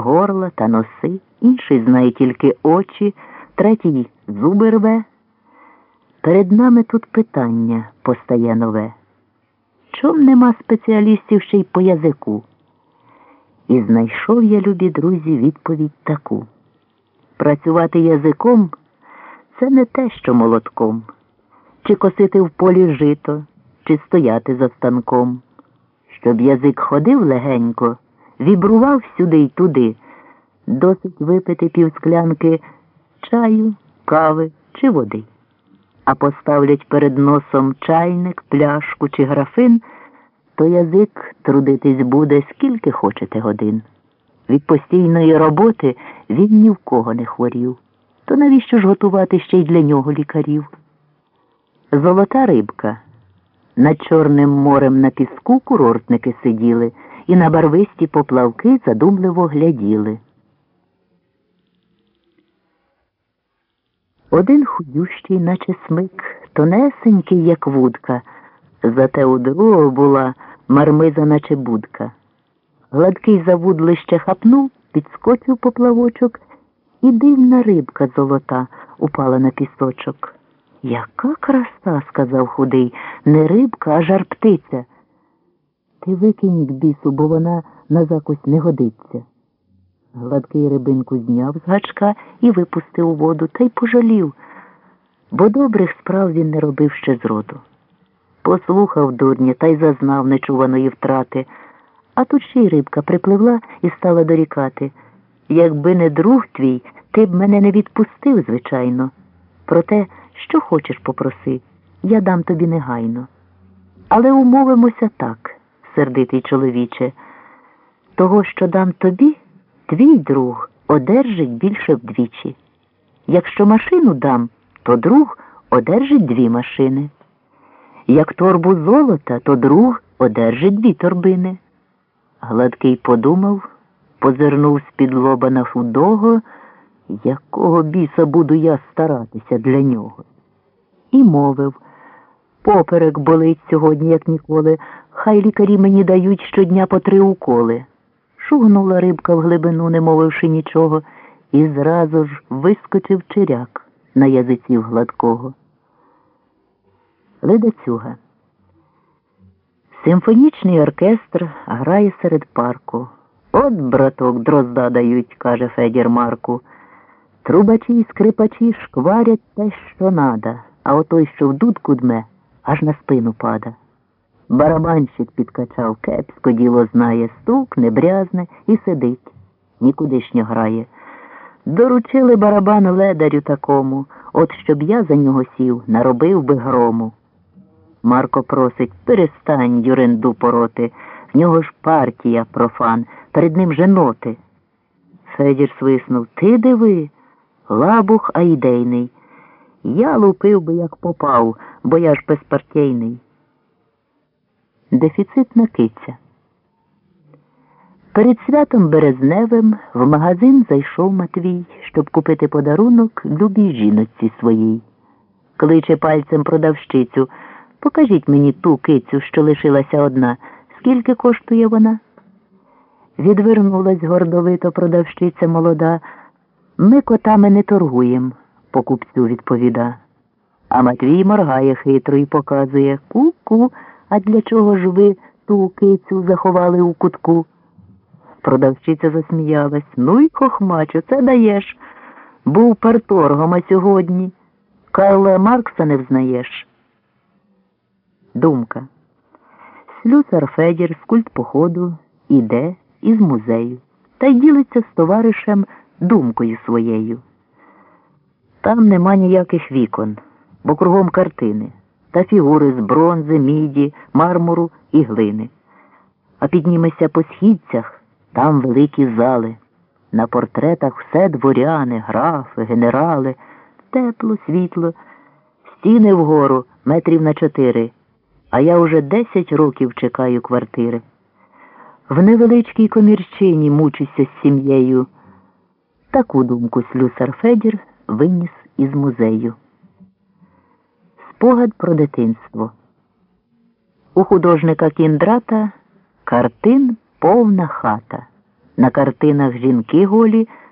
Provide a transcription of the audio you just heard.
горла та носи, інший знає тільки очі, третій зуби рве. Перед нами тут питання постає нове. Чом нема спеціалістів ще й по язику? І знайшов я, любі друзі, відповідь таку. Працювати язиком це не те, що молотком, чи косити в полі жито, чи стояти за станком. Щоб язик ходив легенько, вібрував сюди й туди, досить випити півсклянки чаю, кави чи води. А поставлять перед носом чайник, пляшку чи графин, то язик трудитись буде скільки хочете годин. Від постійної роботи він ні в кого не хворів. То навіщо ж готувати ще й для нього лікарів? Золота рибка. Над Чорним морем на піску курортники сиділи і на барвисті поплавки задумливо гляділи. Один худющий, наче смик, тонесенький, як вудка, зате у другого була мармиза, наче будка. Гладкий завуд лище хапнув, підскочив поплавочок, і дивна рибка золота упала на пісочок. Яка краса, сказав худий, не рибка, а жар птиця. Ти викинь бісу, бо вона на закусь не годиться. Гладкий рибинку зняв з гачка і випустив у воду та й пожалів, бо добрих справ він не робив ще зроду. Послухав дурня та й зазнав нечуваної втрати, а тут ще й рибка припливла і стала дорікати. Якби не друг твій, ти б мене не відпустив, звичайно. Проте, що хочеш попроси, я дам тобі негайно. Але умовимося так, сердитий чоловіче, того, що дам тобі, твій друг одержить більше вдвічі. Якщо машину дам, то друг одержить дві машини. Як торбу золота, то друг одержить дві торбини. Гладкий подумав, позирнув з-під лоба на худого, якого біса буду я старатися для нього. І мовив поперек болить сьогодні, як ніколи, хай лікарі мені дають щодня по три уколи. Шугнула рибка в глибину, не мовивши нічого, і зразу ж вискочив чиряк на язиців гладкого. Ледацюга. Симфонічний оркестр грає серед парку. От, браток, дрозда дають, каже Федір Марку. Трубачі й скрипачі шкварять те, що нада, а отой, що в дудку дме, аж на спину пада. Барабанщик підкачав кепсько діло знає, стукне, брязне і сидить, нікудишньо грає. Доручили барабан ледарю такому, от щоб я за нього сів, наробив би грому. Марко просить, перестань юренду пороти, в нього ж партія, профан, перед ним же ноти. Федір свиснув, ти диви, лабух, а ідейний. Я лупив би, як попав, бо я ж безпартійний. Дефіцитна киця. Перед святом Березневим в магазин зайшов Матвій, щоб купити подарунок любій жіночці своїй. Кличе пальцем продавщицю. Покажіть мені ту кицю, що лишилася одна. Скільки коштує вона? Відвернулась гордовито продавщиця молода. Ми котами не торгуєм, покупцю відповіда. А Матвій моргає хитро і показує ку-ку, а для чого ж ви ту кицю заховали у кутку? Продавщиця засміялась. Ну й хохмачу, це даєш. Був парторгом, а сьогодні. Карла Маркса не взнаєш. Думка. Слюсар Федір з культ походу іде із музею та й ділиться з товаришем думкою своєю. Там нема ніяких вікон, бо кругом картини та фігури з бронзи, міді, мармуру і глини. А піднімешся по східцях, там великі зали. На портретах все дворяни, графи, генерали, тепло, світло, стіни вгору метрів на чотири, а я уже десять років чекаю квартири. В невеличкій комірчині мучуся з сім'єю. Таку думку слюсар Федір виніс із музею. Спогад про дитинство. У художника кіндрата картин повна хата. На картинах жінки голі